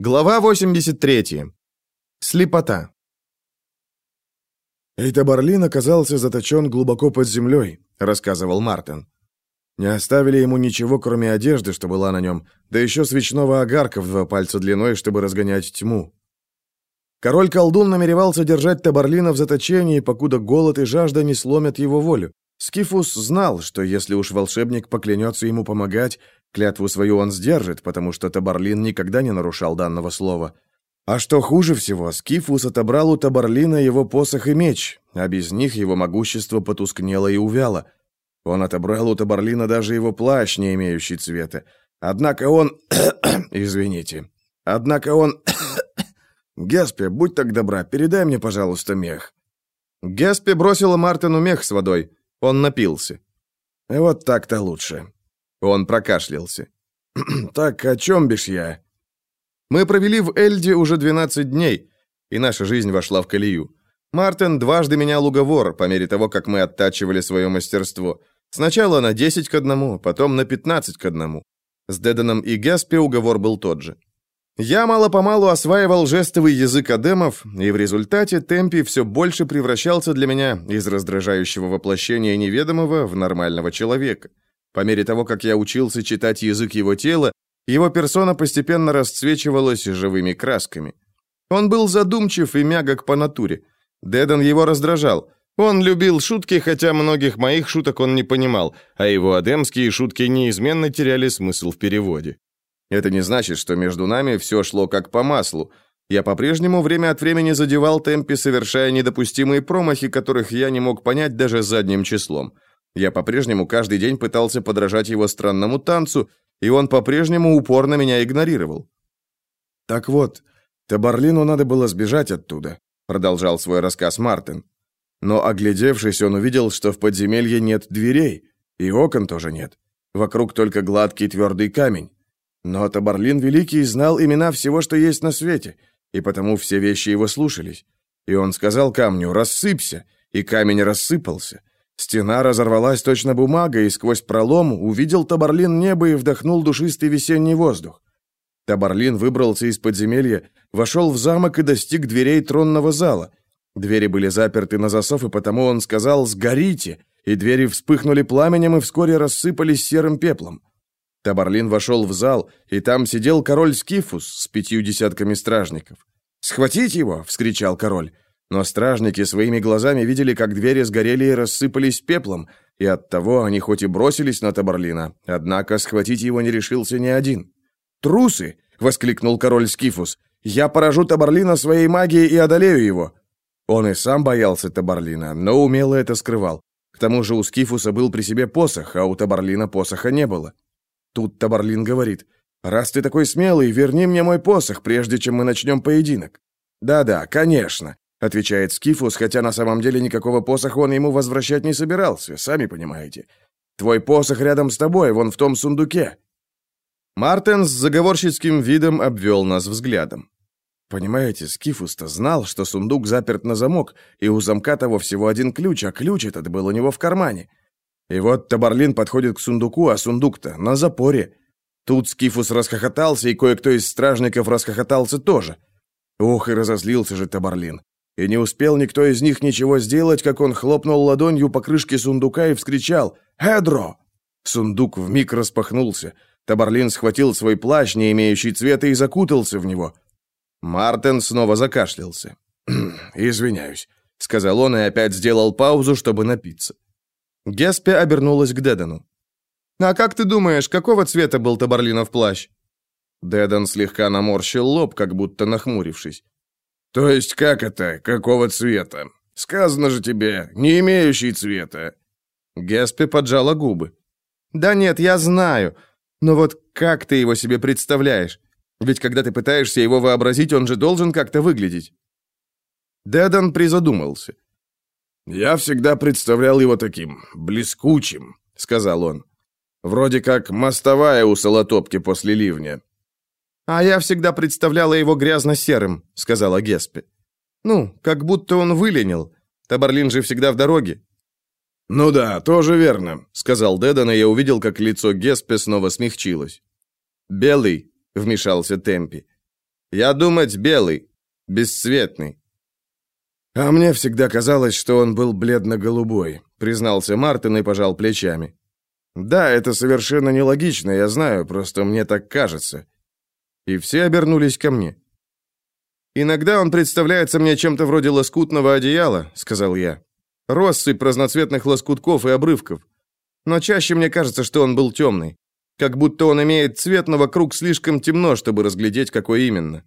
Глава 83. Слепота. «Эйтабарлин оказался заточен глубоко под землей», — рассказывал Мартин. «Не оставили ему ничего, кроме одежды, что была на нем, да еще свечного огарка в два пальца длиной, чтобы разгонять тьму. Король-колдун намеревался держать Табарлина в заточении, покуда голод и жажда не сломят его волю. Скифус знал, что если уж волшебник поклянется ему помогать, Клятву свою он сдержит, потому что Табарлин никогда не нарушал данного слова. А что хуже всего, Скифус отобрал у Табарлина его посох и меч, а без них его могущество потускнело и увяло. Он отобрал у Табарлина даже его плащ, не имеющий цвета. Однако он... Извините. Однако он... Геспе, будь так добра, передай мне, пожалуйста, мех. Геспе бросила Мартину мех с водой. Он напился. Вот так-то лучше. Он прокашлялся. «Так, о чем бишь я?» «Мы провели в Эльде уже 12 дней, и наша жизнь вошла в колею. Мартин дважды менял уговор по мере того, как мы оттачивали свое мастерство. Сначала на 10 к одному, потом на 15 к одному. С Деданом и Гаспе уговор был тот же. Я мало-помалу осваивал жестовый язык адемов, и в результате Темпи все больше превращался для меня из раздражающего воплощения неведомого в нормального человека. По мере того, как я учился читать язык его тела, его персона постепенно расцвечивалась живыми красками. Он был задумчив и мягок по натуре. Дедан его раздражал. Он любил шутки, хотя многих моих шуток он не понимал, а его адемские шутки неизменно теряли смысл в переводе. Это не значит, что между нами все шло как по маслу. Я по-прежнему время от времени задевал темпе, совершая недопустимые промахи, которых я не мог понять даже задним числом. Я по-прежнему каждый день пытался подражать его странному танцу, и он по-прежнему упорно меня игнорировал. «Так вот, Табарлину надо было сбежать оттуда», продолжал свой рассказ Мартин. Но, оглядевшись, он увидел, что в подземелье нет дверей, и окон тоже нет. Вокруг только гладкий твердый камень. Но Табарлин Великий знал имена всего, что есть на свете, и потому все вещи его слушались. И он сказал камню «рассыпься», и камень рассыпался. Стена разорвалась точно бумага, и сквозь пролом увидел Табарлин небо и вдохнул душистый весенний воздух. Табарлин выбрался из подземелья, вошел в замок и достиг дверей тронного зала. Двери были заперты на засов, и потому он сказал «Сгорите!», и двери вспыхнули пламенем и вскоре рассыпались серым пеплом. Табарлин вошел в зал, и там сидел король Скифус с пятью десятками стражников. «Схватить его!» — вскричал король. Но стражники своими глазами видели, как двери сгорели и рассыпались пеплом, и оттого они хоть и бросились на Табарлина, однако схватить его не решился ни один. «Трусы!» — воскликнул король Скифус. «Я поражу Табарлина своей магией и одолею его!» Он и сам боялся Табарлина, но умело это скрывал. К тому же у Скифуса был при себе посох, а у Табарлина посоха не было. Тут Табарлин говорит, «Раз ты такой смелый, верни мне мой посох, прежде чем мы начнем поединок». «Да-да, конечно. — отвечает Скифус, хотя на самом деле никакого посоха он ему возвращать не собирался, сами понимаете. «Твой посох рядом с тобой, вон в том сундуке». Мартин с заговорщицким видом обвел нас взглядом. Понимаете, Скифус-то знал, что сундук заперт на замок, и у замка того всего один ключ, а ключ этот был у него в кармане. И вот Табарлин подходит к сундуку, а сундук-то на запоре. Тут Скифус расхохотался, и кое-кто из стражников расхохотался тоже. Ох, и разозлился же Табарлин. И не успел никто из них ничего сделать, как он хлопнул ладонью по крышке сундука и вскричал «Эдро!». Сундук вмиг распахнулся. Табарлин схватил свой плащ, не имеющий цвета, и закутался в него. Мартин снова закашлялся. «Извиняюсь», — сказал он и опять сделал паузу, чтобы напиться. Геспе обернулась к Дедану. «А как ты думаешь, какого цвета был Табарлинов плащ?» Дедан слегка наморщил лоб, как будто нахмурившись. «То есть как это? Какого цвета? Сказано же тебе, не имеющий цвета». Геспи поджала губы. «Да нет, я знаю. Но вот как ты его себе представляешь? Ведь когда ты пытаешься его вообразить, он же должен как-то выглядеть». Дедан призадумался. «Я всегда представлял его таким, блескучим», — сказал он. «Вроде как мостовая у Солотопки после ливня. «А я всегда представляла его грязно-серым», — сказала Геспе. «Ну, как будто он выленил. Табарлин же всегда в дороге». «Ну да, тоже верно», — сказал Дедан, и я увидел, как лицо Геспе снова смягчилось. «Белый», — вмешался Темпи. Я думать, белый, бесцветный. А мне всегда казалось, что он был бледно-голубой, признался Мартин и пожал плечами. Да, это совершенно нелогично, я знаю, просто мне так кажется. И все обернулись ко мне. Иногда он представляется мне чем-то вроде лоскутного одеяла, сказал я. Россыпь разноцветных лоскутков и обрывков. Но чаще мне кажется, что он был темный. Как будто он имеет цвет, но вокруг слишком темно, чтобы разглядеть, какой именно.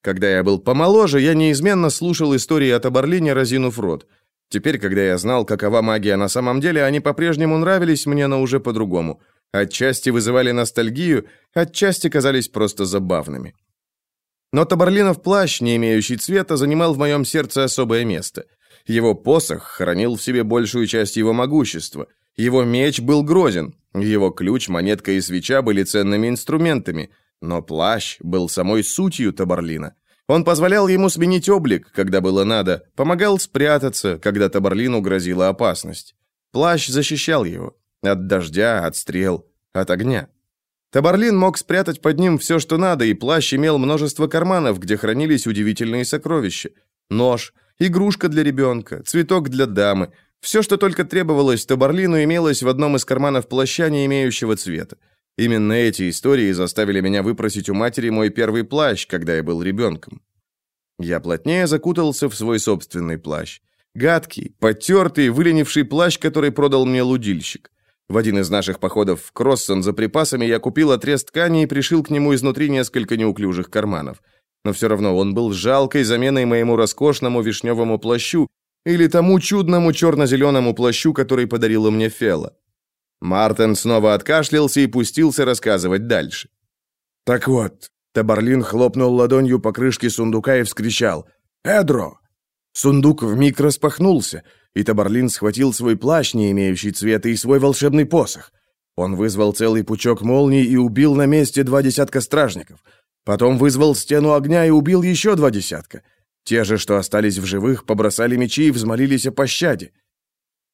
Когда я был помоложе, я неизменно слушал истории от Абарлине, разинув рот. Теперь, когда я знал, какова магия на самом деле, они по-прежнему нравились мне, но уже по-другому. Отчасти вызывали ностальгию, отчасти казались просто забавными. Но Табарлинов плащ, не имеющий цвета, занимал в моем сердце особое место. Его посох хранил в себе большую часть его могущества. Его меч был грозен. Его ключ, монетка и свеча были ценными инструментами. Но плащ был самой сутью Табарлина. Он позволял ему сменить облик, когда было надо, помогал спрятаться, когда Табарлину грозила опасность. Плащ защищал его. От дождя, от стрел, от огня. Табарлин мог спрятать под ним все, что надо, и плащ имел множество карманов, где хранились удивительные сокровища. Нож, игрушка для ребенка, цветок для дамы. Все, что только требовалось Табарлину, имелось в одном из карманов плаща, не имеющего цвета. Именно эти истории заставили меня выпросить у матери мой первый плащ, когда я был ребенком. Я плотнее закутался в свой собственный плащ. Гадкий, потертый, выленивший плащ, который продал мне лудильщик. В один из наших походов в Кроссон за припасами я купил отрез ткани и пришил к нему изнутри несколько неуклюжих карманов. Но все равно он был жалкой заменой моему роскошному вишневому плащу или тому чудному черно-зеленому плащу, который подарила мне Фела. Мартин снова откашлялся и пустился рассказывать дальше. «Так вот», — Табарлин хлопнул ладонью по крышке сундука и вскричал. «Эдро!» Сундук вмиг распахнулся, и Табарлин схватил свой плащ, не имеющий цвета, и свой волшебный посох. Он вызвал целый пучок молний и убил на месте два десятка стражников. Потом вызвал стену огня и убил еще два десятка. Те же, что остались в живых, побросали мечи и взмолились о пощаде.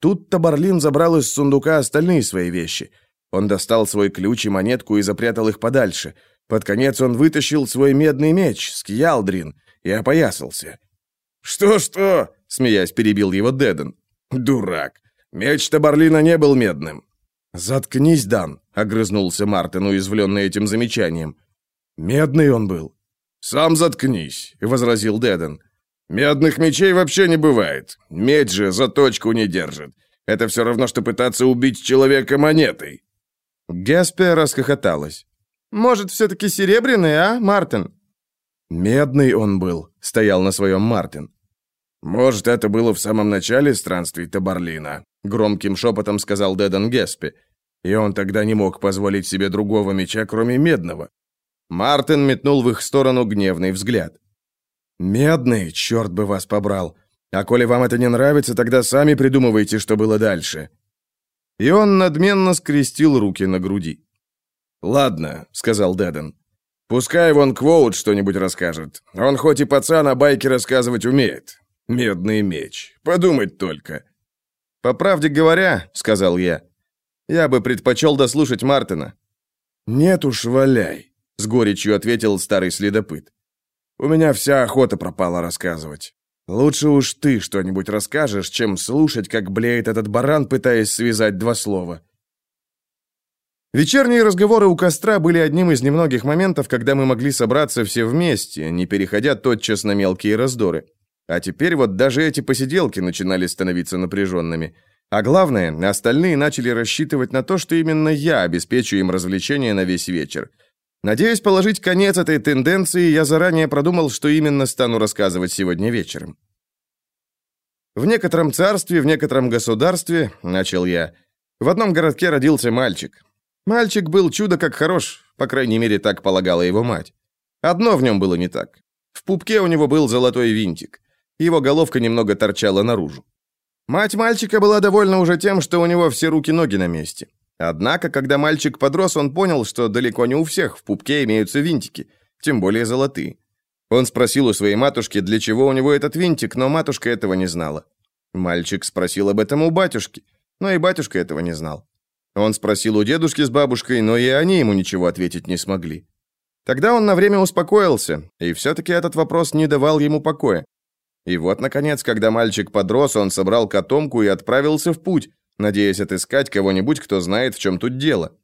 Тут Табарлин забрал из сундука остальные свои вещи. Он достал свой ключ и монетку и запрятал их подальше. Под конец он вытащил свой медный меч, скиалдрин, и опоясался. «Что-что?» — смеясь перебил его Деден. «Дурак! Меч Табарлина не был медным!» «Заткнись, Дан!» — огрызнулся Мартин, уязвленный этим замечанием. «Медный он был». «Сам заткнись!» — возразил Деден. «Медных мечей вообще не бывает. Медь же заточку не держит. Это все равно, что пытаться убить человека монетой». Геспе расхохоталась. «Может, все-таки серебряный, а, Мартин?» «Медный он был», — стоял на своем Мартин. «Может, это было в самом начале странствий Табарлина», — громким шепотом сказал Дедан Геспи. «И он тогда не мог позволить себе другого меча, кроме медного». Мартин метнул в их сторону гневный взгляд. «Медный, черт бы вас побрал. А коли вам это не нравится, тогда сами придумывайте, что было дальше». И он надменно скрестил руки на груди. «Ладно», — сказал Деден. «Пускай вон Квоут что-нибудь расскажет. Он хоть и пацан, а байки рассказывать умеет. Медный меч. Подумать только. По правде говоря, сказал я, я бы предпочел дослушать Мартина. Нет уж, валяй, с горечью ответил старый следопыт. У меня вся охота пропала рассказывать. Лучше уж ты что-нибудь расскажешь, чем слушать, как блеет этот баран, пытаясь связать два слова. Вечерние разговоры у костра были одним из немногих моментов, когда мы могли собраться все вместе, не переходя тотчас на мелкие раздоры. А теперь вот даже эти посиделки начинали становиться напряженными. А главное, остальные начали рассчитывать на то, что именно я обеспечу им развлечение на весь вечер. Надеясь положить конец этой тенденции, я заранее продумал, что именно стану рассказывать сегодня вечером. В некотором царстве, в некотором государстве, начал я, в одном городке родился мальчик. Мальчик был чудо как хорош, по крайней мере, так полагала его мать. Одно в нем было не так. В пупке у него был золотой винтик. Его головка немного торчала наружу. Мать мальчика была довольна уже тем, что у него все руки-ноги на месте. Однако, когда мальчик подрос, он понял, что далеко не у всех в пупке имеются винтики, тем более золотые. Он спросил у своей матушки, для чего у него этот винтик, но матушка этого не знала. Мальчик спросил об этом у батюшки, но и батюшка этого не знал. Он спросил у дедушки с бабушкой, но и они ему ничего ответить не смогли. Тогда он на время успокоился, и все-таки этот вопрос не давал ему покоя. И вот, наконец, когда мальчик подрос, он собрал котомку и отправился в путь, надеясь отыскать кого-нибудь, кто знает, в чем тут дело.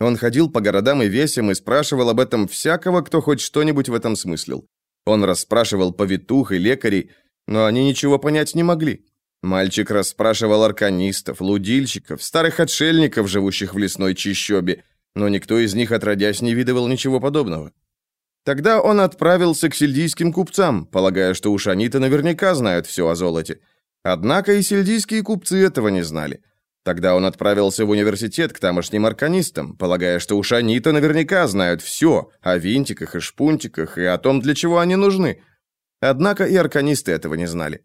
Он ходил по городам и весям и спрашивал об этом всякого, кто хоть что-нибудь в этом смыслил. Он расспрашивал повитух и лекарей, но они ничего понять не могли. Мальчик расспрашивал арканистов, лудильщиков, старых отшельников, живущих в лесной чащобе, но никто из них, отродясь, не видывал ничего подобного. Тогда он отправился к сельдийским купцам, полагая, что уж они-то наверняка знают все о золоте. Однако и сельдийские купцы этого не знали. Тогда он отправился в университет к тамошним арканистам, полагая, что уж они-то наверняка знают все о винтиках и шпунтиках и о том, для чего они нужны. Однако и арканисты этого не знали.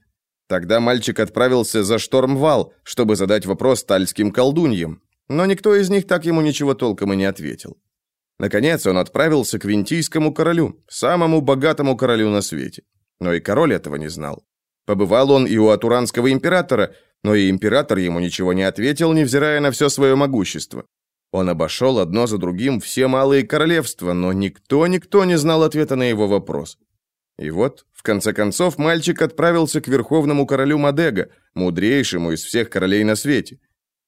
Тогда мальчик отправился за штормвал, чтобы задать вопрос тальским колдуньям, но никто из них так ему ничего толком и не ответил. Наконец он отправился к Винтийскому королю, самому богатому королю на свете. Но и король этого не знал. Побывал он и у Атуранского императора, но и император ему ничего не ответил, невзирая на все свое могущество. Он обошел одно за другим все малые королевства, но никто-никто не знал ответа на его вопрос. И вот, в конце концов, мальчик отправился к верховному королю Мадега, мудрейшему из всех королей на свете.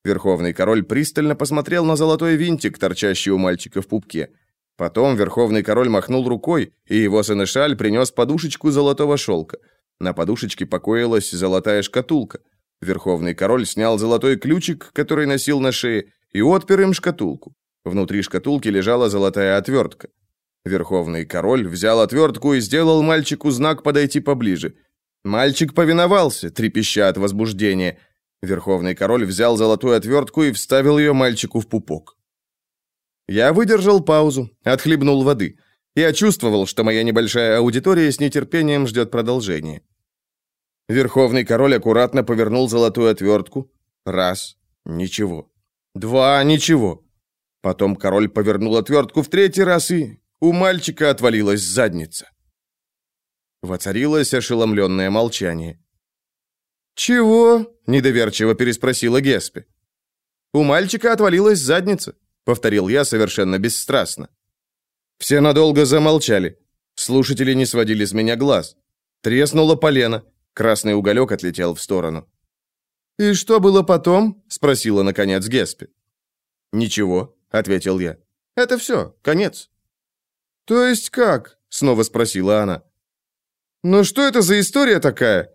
Верховный король пристально посмотрел на золотой винтик, торчащий у мальчика в пупке. Потом верховный король махнул рукой, и его сынышаль принес подушечку золотого шелка. На подушечке покоилась золотая шкатулка. Верховный король снял золотой ключик, который носил на шее, и отпер им шкатулку. Внутри шкатулки лежала золотая отвертка. Верховный король взял отвертку и сделал мальчику знак подойти поближе. Мальчик повиновался, трепеща от возбуждения – Верховный король взял золотую отвертку и вставил ее мальчику в пупок. Я выдержал паузу, отхлебнул воды. Я чувствовал, что моя небольшая аудитория с нетерпением ждет продолжения. Верховный король аккуратно повернул золотую отвертку. Раз. Ничего. Два. Ничего. Потом король повернул отвертку в третий раз, и у мальчика отвалилась задница. Воцарилось ошеломленное молчание. «Чего?» – недоверчиво переспросила Геспи. «У мальчика отвалилась задница», – повторил я совершенно бесстрастно. Все надолго замолчали. Слушатели не сводили с меня глаз. Треснуло полено. Красный уголек отлетел в сторону. «И что было потом?» – спросила, наконец, Геспи. «Ничего», – ответил я. «Это все, конец». «То есть как?» – снова спросила она. «Ну что это за история такая?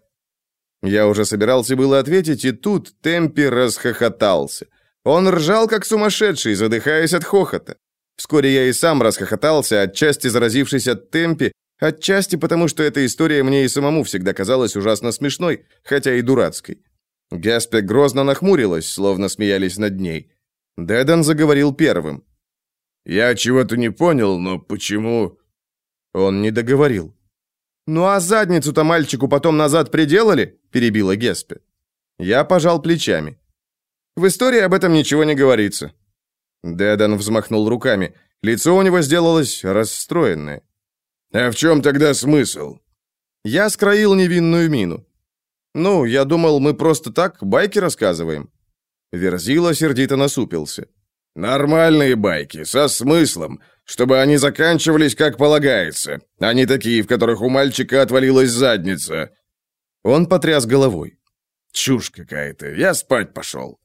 Я уже собирался было ответить, и тут Темпи расхохотался. Он ржал, как сумасшедший, задыхаясь от хохота. Вскоре я и сам расхохотался, отчасти заразившись от Темпи, отчасти потому, что эта история мне и самому всегда казалась ужасно смешной, хотя и дурацкой. Гаспе грозно нахмурилась, словно смеялись над ней. Дедан заговорил первым. «Я чего-то не понял, но почему...» Он не договорил. «Ну а задницу-то мальчику потом назад приделали?» – перебила Геспе. Я пожал плечами. «В истории об этом ничего не говорится». Дедан взмахнул руками. Лицо у него сделалось расстроенное. «А в чем тогда смысл?» Я скроил невинную мину. «Ну, я думал, мы просто так байки рассказываем». Верзила сердито насупился. «Нормальные байки, со смыслом чтобы они заканчивались как полагается, а не такие, в которых у мальчика отвалилась задница». Он потряс головой. «Чушь какая-то, я спать пошел».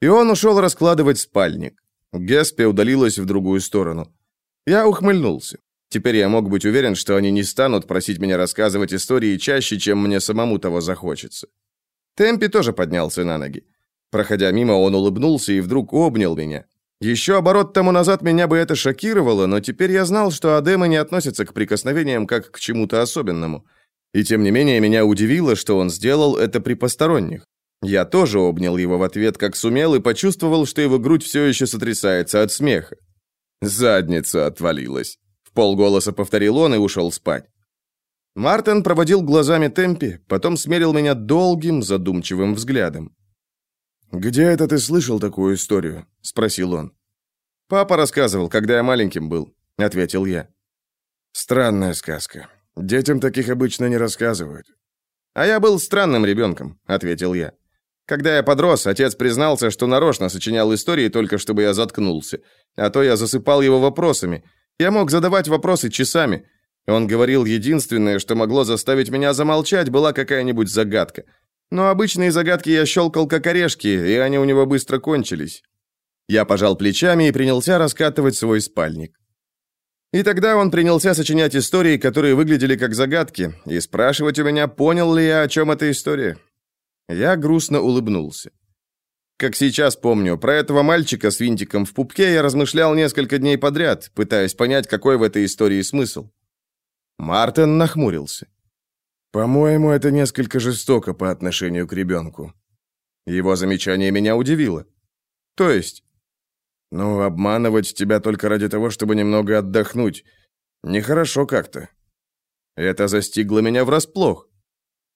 И он ушел раскладывать спальник. Геспе удалилась в другую сторону. Я ухмыльнулся. Теперь я мог быть уверен, что они не станут просить меня рассказывать истории чаще, чем мне самому того захочется. Темпи тоже поднялся на ноги. Проходя мимо, он улыбнулся и вдруг обнял меня. Еще оборот тому назад меня бы это шокировало, но теперь я знал, что адемы не относятся к прикосновениям как к чему-то особенному. И тем не менее меня удивило, что он сделал это при посторонних. Я тоже обнял его в ответ, как сумел, и почувствовал, что его грудь все еще сотрясается от смеха. «Задница отвалилась», — в полголоса повторил он и ушел спать. Мартин проводил глазами Темпи, потом смерил меня долгим, задумчивым взглядом. «Где это ты слышал такую историю?» — спросил он. «Папа рассказывал, когда я маленьким был», — ответил я. «Странная сказка. Детям таких обычно не рассказывают». «А я был странным ребенком», — ответил я. Когда я подрос, отец признался, что нарочно сочинял истории только чтобы я заткнулся, а то я засыпал его вопросами, Я мог задавать вопросы часами. Он говорил, единственное, что могло заставить меня замолчать, была какая-нибудь загадка. Но обычные загадки я щелкал как орешки, и они у него быстро кончились. Я пожал плечами и принялся раскатывать свой спальник. И тогда он принялся сочинять истории, которые выглядели как загадки, и спрашивать у меня, понял ли я, о чем эта история. Я грустно улыбнулся. Как сейчас помню, про этого мальчика с винтиком в пупке я размышлял несколько дней подряд, пытаясь понять, какой в этой истории смысл. Мартин нахмурился. «По-моему, это несколько жестоко по отношению к ребенку». Его замечание меня удивило. «То есть?» Ну, обманывать тебя только ради того, чтобы немного отдохнуть. Нехорошо как-то. Это застигло меня врасплох.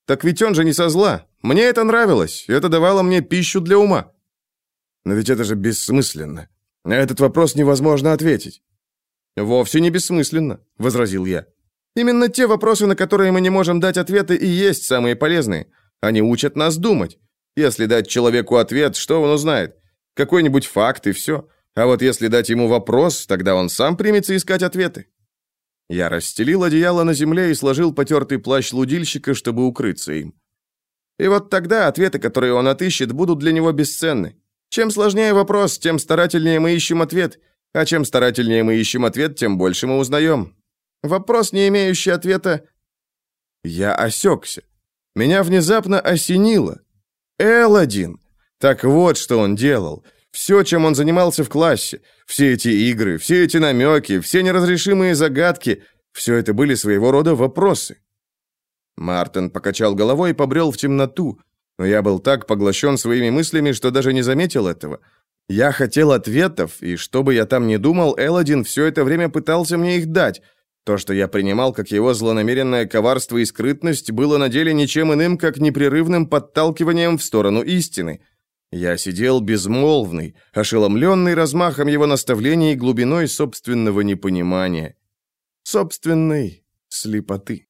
Так ведь он же не со зла. Мне это нравилось. Это давало мне пищу для ума. Но ведь это же бессмысленно. На этот вопрос невозможно ответить. Вовсе не бессмысленно, возразил я. Именно те вопросы, на которые мы не можем дать ответы, и есть самые полезные. Они учат нас думать. Если дать человеку ответ, что он узнает? Какой-нибудь факт и все. А вот если дать ему вопрос, тогда он сам примется искать ответы. Я расстелил одеяло на земле и сложил потертый плащ лудильщика, чтобы укрыться им. И вот тогда ответы, которые он отыщет, будут для него бесценны. Чем сложнее вопрос, тем старательнее мы ищем ответ, а чем старательнее мы ищем ответ, тем больше мы узнаем. Вопрос, не имеющий ответа... Я осекся. Меня внезапно осенило. Элладин. Так вот, что он делал. Все, чем он занимался в классе, все эти игры, все эти намеки, все неразрешимые загадки, все это были своего рода вопросы. Мартин покачал головой и побрел в темноту, но я был так поглощен своими мыслями, что даже не заметил этого. Я хотел ответов, и что бы я там ни думал, Элодин все это время пытался мне их дать. То, что я принимал как его злонамеренное коварство и скрытность, было на деле ничем иным, как непрерывным подталкиванием в сторону истины — я сидел безмолвный, ошеломленный размахом его наставлений и глубиной собственного непонимания, собственной слепоты.